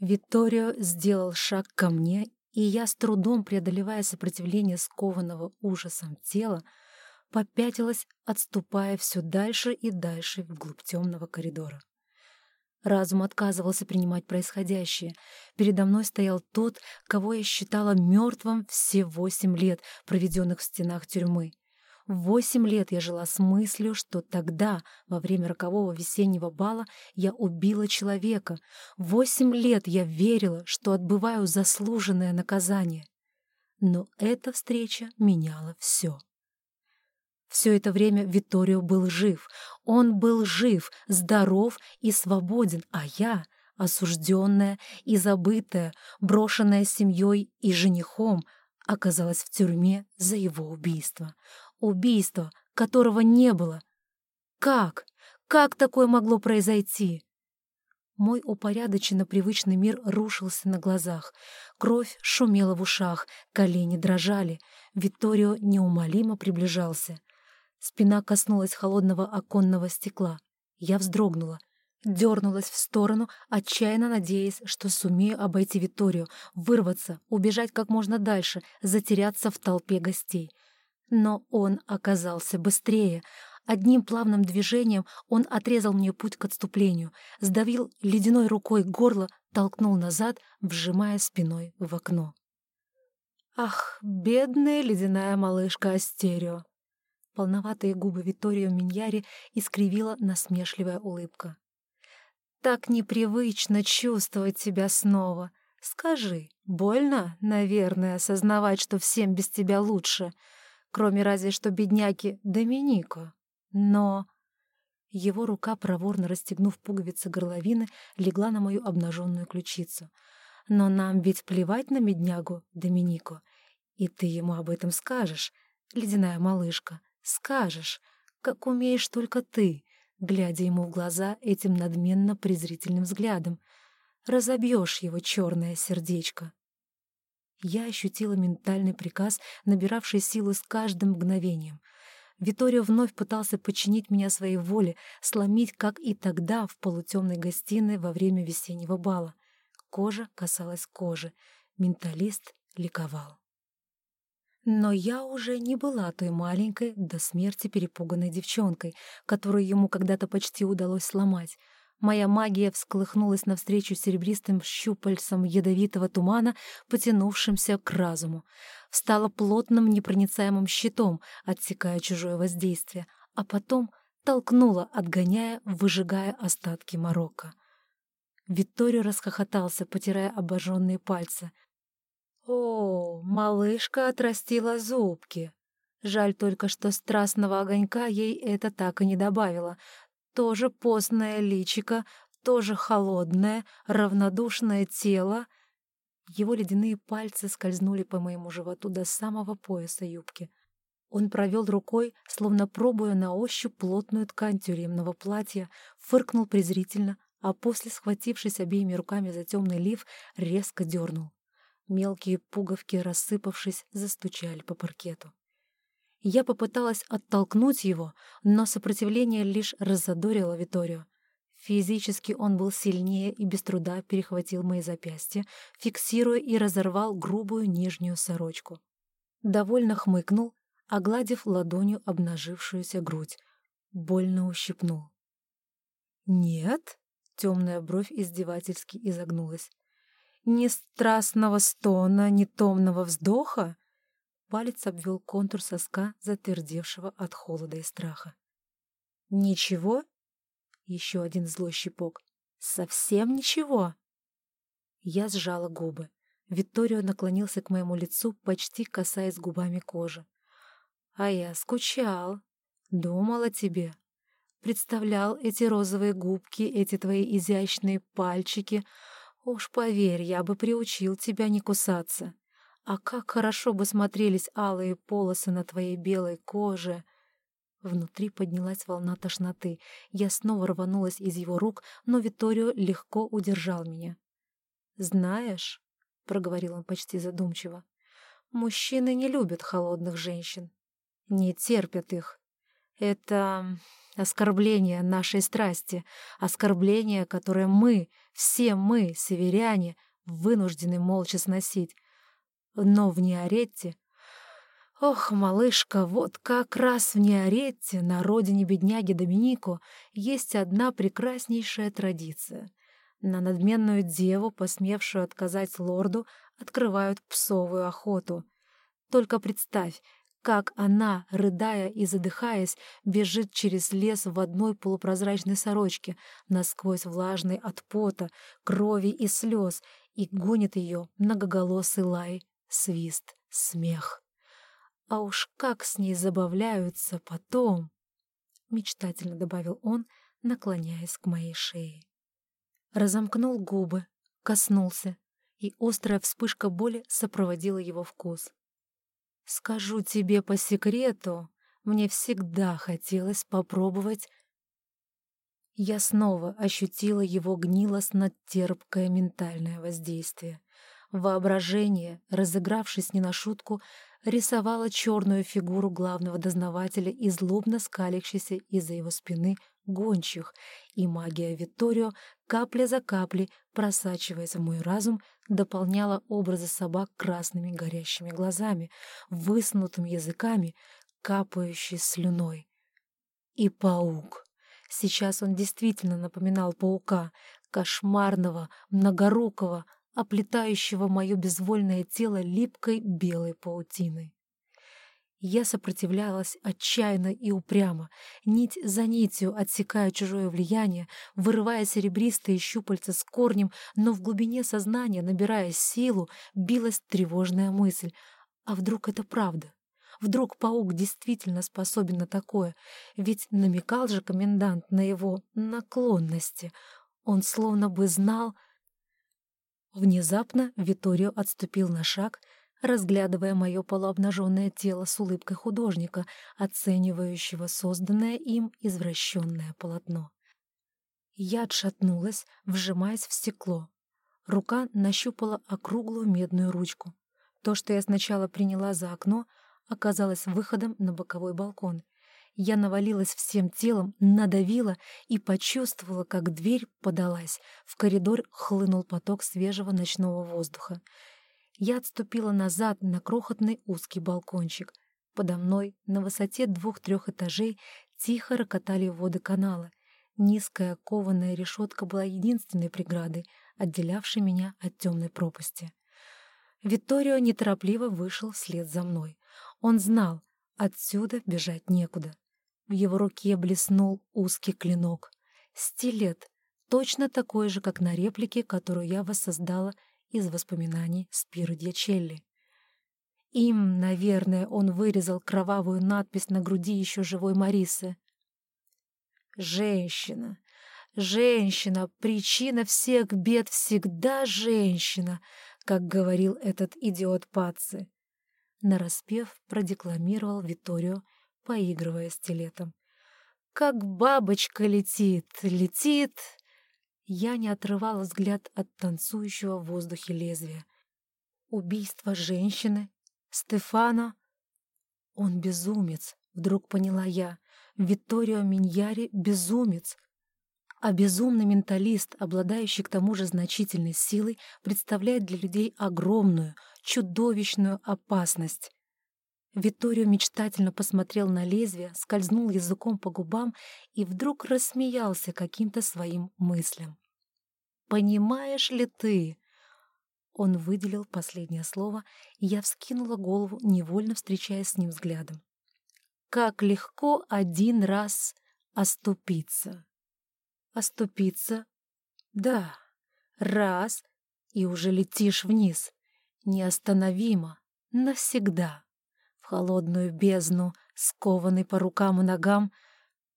Витторио сделал шаг ко мне, и я, с трудом преодолевая сопротивление скованного ужасом тела, попятилась, отступая все дальше и дальше вглубь темного коридора. Разум отказывался принимать происходящее. Передо мной стоял тот, кого я считала мертвым все восемь лет, проведенных в стенах тюрьмы. Восемь лет я жила с мыслью, что тогда, во время рокового весеннего бала, я убила человека. Восемь лет я верила, что отбываю заслуженное наказание. Но эта встреча меняла все. Все это время Виторио был жив. Он был жив, здоров и свободен, а я, осужденная и забытая, брошенная семьей и женихом, оказалась в тюрьме за его убийство. Убийство, которого не было. Как? Как такое могло произойти? Мой упорядоченно привычный мир рушился на глазах. Кровь шумела в ушах, колени дрожали. Витторио неумолимо приближался. Спина коснулась холодного оконного стекла. Я вздрогнула, дернулась в сторону, отчаянно надеясь, что сумею обойти Виторию, вырваться, убежать как можно дальше, затеряться в толпе гостей. Но он оказался быстрее. Одним плавным движением он отрезал мне путь к отступлению, сдавил ледяной рукой горло, толкнул назад, вжимая спиной в окно. Ах, бедная ледяная малышка Астерио! Полноватые губы Виторио Миньяри искривила насмешливая улыбка. «Так непривычно чувствовать себя снова. Скажи, больно, наверное, осознавать, что всем без тебя лучше, кроме разве что бедняки Доминика. Но...» Его рука, проворно расстегнув пуговицы горловины, легла на мою обнаженную ключицу. «Но нам ведь плевать на меднягу, Доминико, и ты ему об этом скажешь, ледяная малышка. Скажешь, как умеешь только ты, глядя ему в глаза этим надменно-презрительным взглядом. Разобьешь его черное сердечко. Я ощутила ментальный приказ, набиравший силу с каждым мгновением. Виторио вновь пытался подчинить меня своей воле, сломить, как и тогда, в полутемной гостиной во время весеннего бала. Кожа касалась кожи. Менталист ликовал. Но я уже не была той маленькой, до смерти перепуганной девчонкой, которую ему когда-то почти удалось сломать. Моя магия всколыхнулась навстречу серебристым щупальцам ядовитого тумана, потянувшимся к разуму. Стала плотным непроницаемым щитом, отсекая чужое воздействие, а потом толкнула, отгоняя, выжигая остатки Марокко. Витторио расхохотался, потирая обожженные пальцы. О, малышка отрастила зубки. Жаль только, что страстного огонька ей это так и не добавило. Тоже постное личико, тоже холодное, равнодушное тело. Его ледяные пальцы скользнули по моему животу до самого пояса юбки. Он провел рукой, словно пробуя на ощупь плотную ткань тюремного платья, фыркнул презрительно, а после, схватившись обеими руками за темный лиф, резко дернул. Мелкие пуговки, рассыпавшись, застучали по паркету. Я попыталась оттолкнуть его, но сопротивление лишь раззадорило Виторию. Физически он был сильнее и без труда перехватил мои запястья, фиксируя и разорвал грубую нижнюю сорочку. Довольно хмыкнул, огладив ладонью обнажившуюся грудь. Больно ущипнул. «Нет?» — темная бровь издевательски изогнулась. Ни страстного стона, ни томного вздоха. Палец обвел контур соска, затвердевшего от холода и страха. «Ничего?» Еще один злой щипок. «Совсем ничего?» Я сжала губы. Витторио наклонился к моему лицу, почти касаясь губами кожи. «А я скучал. Думал о тебе. Представлял эти розовые губки, эти твои изящные пальчики, Уж поверь, я бы приучил тебя не кусаться. А как хорошо бы смотрелись алые полосы на твоей белой коже. Внутри поднялась волна тошноты. Я снова рванулась из его рук, но Виторио легко удержал меня. «Знаешь», — проговорил он почти задумчиво, — «мужчины не любят холодных женщин, не терпят их. Это оскорбление нашей страсти, оскорбление, которое мы, все мы, северяне, вынуждены молча сносить. Но в Неоретте... Ох, малышка, вот как раз в Неоретте, на родине бедняги Доминико, есть одна прекраснейшая традиция. На надменную деву, посмевшую отказать лорду, открывают псовую охоту. Только представь, как она, рыдая и задыхаясь, бежит через лес в одной полупрозрачной сорочке, насквозь влажной от пота, крови и слез, и гонит ее многоголосый лай, свист, смех. А уж как с ней забавляются потом! Мечтательно добавил он, наклоняясь к моей шее. Разомкнул губы, коснулся, и острая вспышка боли сопроводила его вкус. Скажу тебе по секрету, мне всегда хотелось попробовать... Я снова ощутила его гнилостно-терпкое ментальное воздействие. Воображение, разыгравшись не на шутку, рисовало черную фигуру главного дознавателя и злобно скалящийся из-за его спины гончих, и магия Витторио, капля за каплей, просачиваясь в мой разум, дополняла образы собак красными горящими глазами, высунутыми языками, капающей слюной. И паук. Сейчас он действительно напоминал паука, кошмарного, многорукого, оплетающего мое безвольное тело липкой белой паутиной. Я сопротивлялась отчаянно и упрямо, нить за нитью отсекая чужое влияние, вырывая серебристые щупальца с корнем, но в глубине сознания, набирая силу, билась тревожная мысль. А вдруг это правда? Вдруг паук действительно способен на такое? Ведь намекал же комендант на его наклонности. Он словно бы знал... Внезапно Виторио отступил на шаг — разглядывая мое полуобнаженное тело с улыбкой художника, оценивающего созданное им извращенное полотно. Я отшатнулась, вжимаясь в стекло. Рука нащупала округлую медную ручку. То, что я сначала приняла за окно, оказалось выходом на боковой балкон. Я навалилась всем телом, надавила и почувствовала, как дверь подалась. В коридор хлынул поток свежего ночного воздуха. Я отступила назад на крохотный узкий балкончик. Подо мной, на высоте двух-трех этажей, тихо рокотали воды канала. Низкая кованая решетка была единственной преградой, отделявшей меня от темной пропасти. Витторио неторопливо вышел вслед за мной. Он знал, отсюда бежать некуда. В его руке блеснул узкий клинок. Стилет, точно такой же, как на реплике, которую я воссоздала из воспоминаний Спиру Дьячелли. Им, наверное, он вырезал кровавую надпись на груди еще живой Марисы. «Женщина! Женщина! Причина всех бед всегда женщина!» как говорил этот идиот Паци. Нараспев продекламировал Виторио, поигрывая стилетом. «Как бабочка летит, летит, я не отрывала взгляд от танцующего в воздухе лезвия. Убийство женщины? Стефана? Он безумец, вдруг поняла я. Витторио Миньяри — безумец. А безумный менталист, обладающий к тому же значительной силой, представляет для людей огромную, чудовищную опасность. Витторио мечтательно посмотрел на лезвие, скользнул языком по губам и вдруг рассмеялся каким-то своим мыслям. «Понимаешь ли ты?» Он выделил последнее слово, и я вскинула голову, невольно встречаясь с ним взглядом. «Как легко один раз оступиться!» «Оступиться? Да, раз, и уже летишь вниз, неостановимо, навсегда!» Холодную бездну, скованный по рукам и ногам.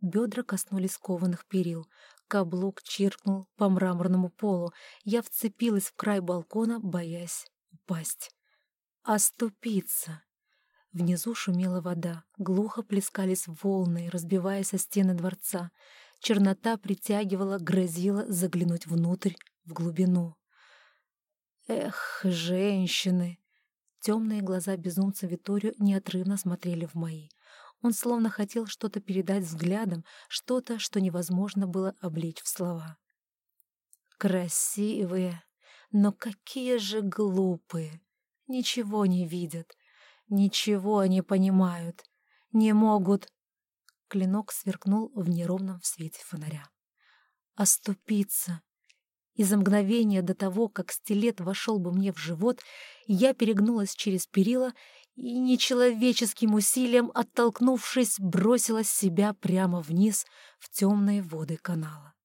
Бедра коснулись кованых перил. Каблук чиркнул по мраморному полу. Я вцепилась в край балкона, боясь упасть. Оступиться! Внизу шумела вода, глухо плескались волны, разбиваясь о стены дворца. Чернота притягивала, грозила заглянуть внутрь, в глубину. Эх, женщины! Темные глаза безумца Виторио неотрывно смотрели в мои. Он словно хотел что-то передать взглядом, что-то, что невозможно было облечь в слова. Красивые, но какие же глупые. Ничего не видят, ничего не понимают, не могут. Клинок сверкнул в неровном свете фонаря. Оступиться. И за мгновение до того, как стилет вошел бы мне в живот, я перегнулась через перила и нечеловеческим усилием, оттолкнувшись, бросила себя прямо вниз в темные воды канала.